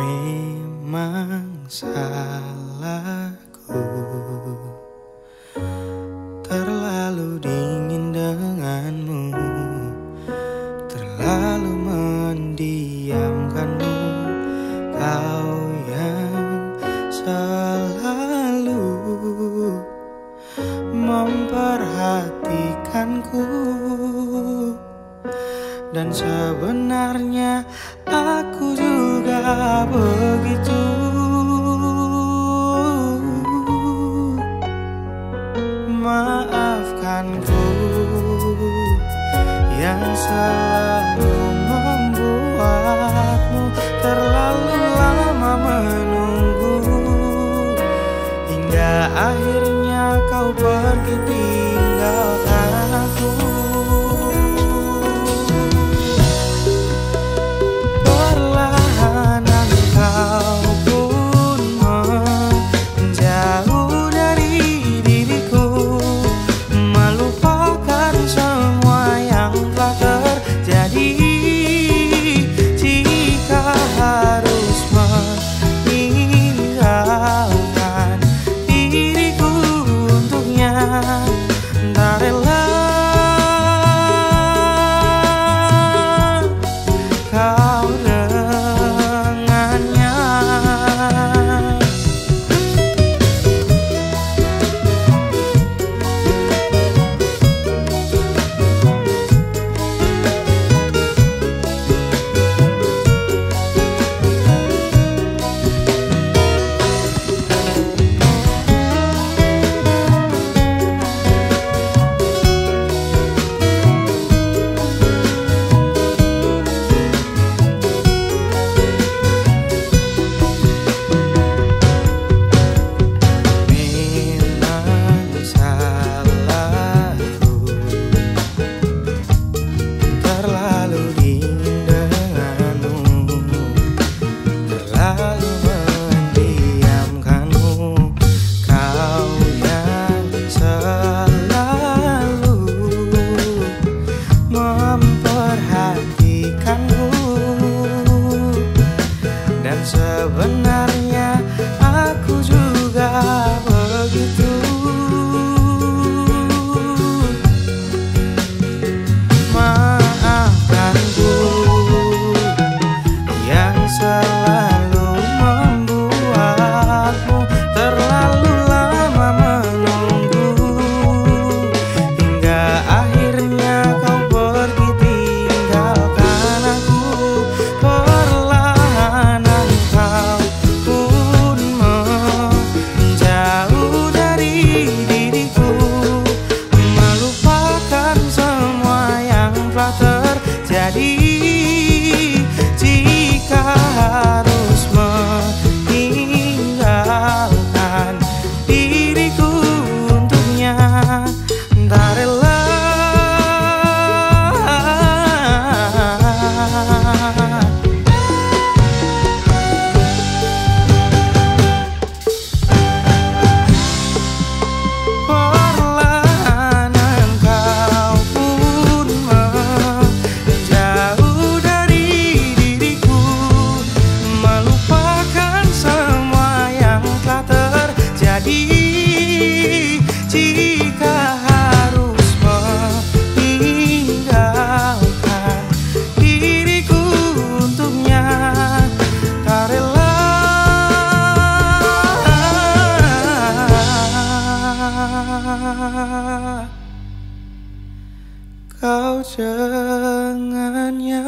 Memang salahku. Terlalu dingin denganmu. Terlalu mendiamkanmu. Kau yang selalu Memperhatikanku. Dan sebenarnya aku begitu. Maafkan ku yang selalu membuatmu terlalu lama menunggu. Hingga akhirnya kau pergi. Sebenarnya. kau dengannya.